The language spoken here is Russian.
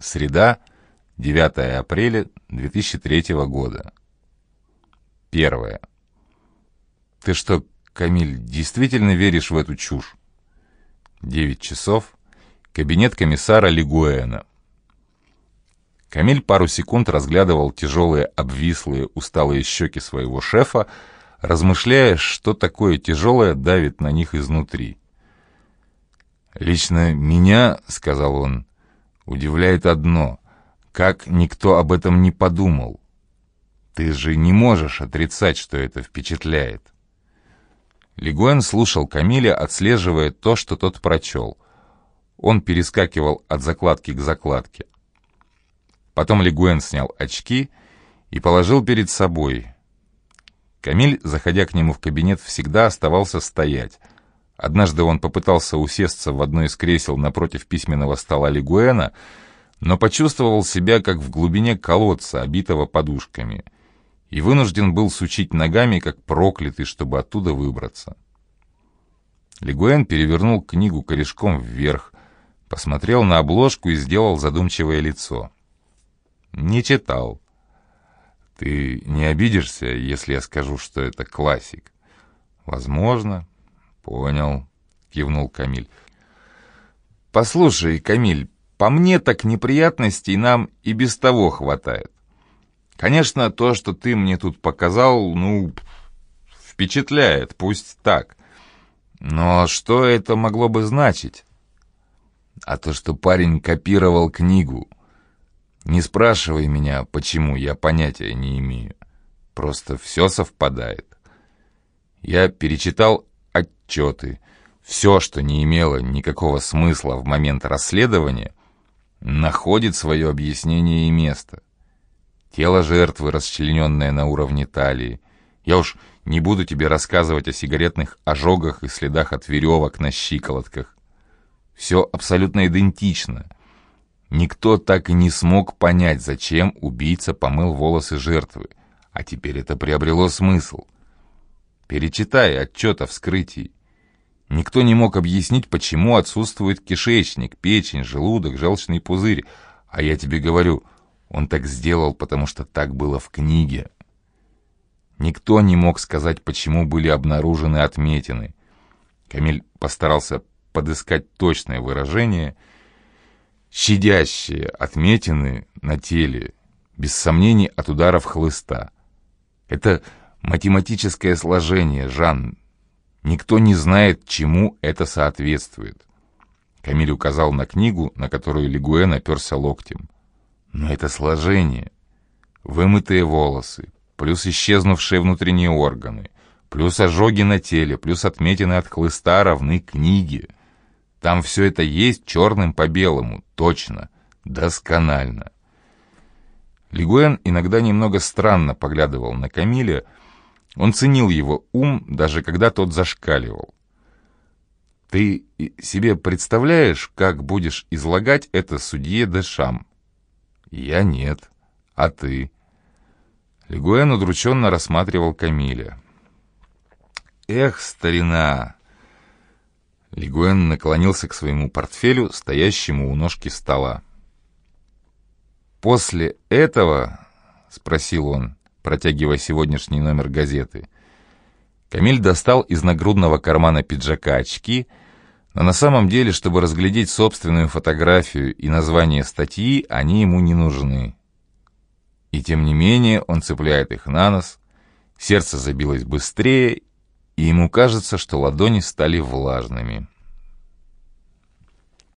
Среда, 9 апреля 2003 года. Первое. Ты что, Камиль, действительно веришь в эту чушь? 9 часов. Кабинет комиссара Лигуэна. Камиль пару секунд разглядывал тяжелые, обвислые, усталые щеки своего шефа, размышляя, что такое тяжелое давит на них изнутри. «Лично меня, — сказал он, — удивляет одно, как никто об этом не подумал. Ты же не можешь отрицать, что это впечатляет». Лигуэн слушал Камиля, отслеживая то, что тот прочел. Он перескакивал от закладки к закладке. Потом Лигуэн снял очки и положил перед собой. Камиль, заходя к нему в кабинет, всегда оставался стоять. Однажды он попытался усесться в одно из кресел напротив письменного стола Лигуэна, но почувствовал себя как в глубине колодца, обитого подушками, и вынужден был сучить ногами, как проклятый, чтобы оттуда выбраться. Лигуэн перевернул книгу корешком вверх, посмотрел на обложку и сделал задумчивое лицо. «Не читал». «Ты не обидишься, если я скажу, что это классик?» «Возможно». «Понял», — кивнул Камиль. «Послушай, Камиль, по мне так неприятностей нам и без того хватает. Конечно, то, что ты мне тут показал, ну, впечатляет, пусть так. Но что это могло бы значить? А то, что парень копировал книгу. Не спрашивай меня, почему, я понятия не имею. Просто все совпадает. Я перечитал отчеты. Все, что не имело никакого смысла в момент расследования, находит свое объяснение и место. Тело жертвы, расчлененное на уровне талии. Я уж не буду тебе рассказывать о сигаретных ожогах и следах от веревок на щиколотках. Все абсолютно идентично — Никто так и не смог понять, зачем убийца помыл волосы жертвы, а теперь это приобрело смысл. Перечитай отчет о вскрытии. Никто не мог объяснить, почему отсутствует кишечник, печень, желудок, желчный пузырь. А я тебе говорю, он так сделал, потому что так было в книге. Никто не мог сказать, почему были обнаружены отметины. Камиль постарался подыскать точное выражение — щадящие отметины на теле, без сомнений от ударов хлыста. Это математическое сложение, Жан. Никто не знает, чему это соответствует. Камиль указал на книгу, на которую Лигуэн оперся локтем. Но это сложение. Вымытые волосы, плюс исчезнувшие внутренние органы, плюс ожоги на теле, плюс отметины от хлыста равны книге — там все это есть черным по белому, точно, досконально. Лигуэн иногда немного странно поглядывал на Камиля. Он ценил его ум, даже когда тот зашкаливал. «Ты себе представляешь, как будешь излагать это судье Дешам?» «Я нет. А ты?» Лигуэн удрученно рассматривал Камиля. «Эх, старина!» Лигуэн наклонился к своему портфелю, стоящему у ножки стола. «После этого?» — спросил он, протягивая сегодняшний номер газеты. Камиль достал из нагрудного кармана пиджака очки, но на самом деле, чтобы разглядеть собственную фотографию и название статьи, они ему не нужны. И тем не менее он цепляет их на нос, сердце забилось быстрее, и ему кажется, что ладони стали влажными.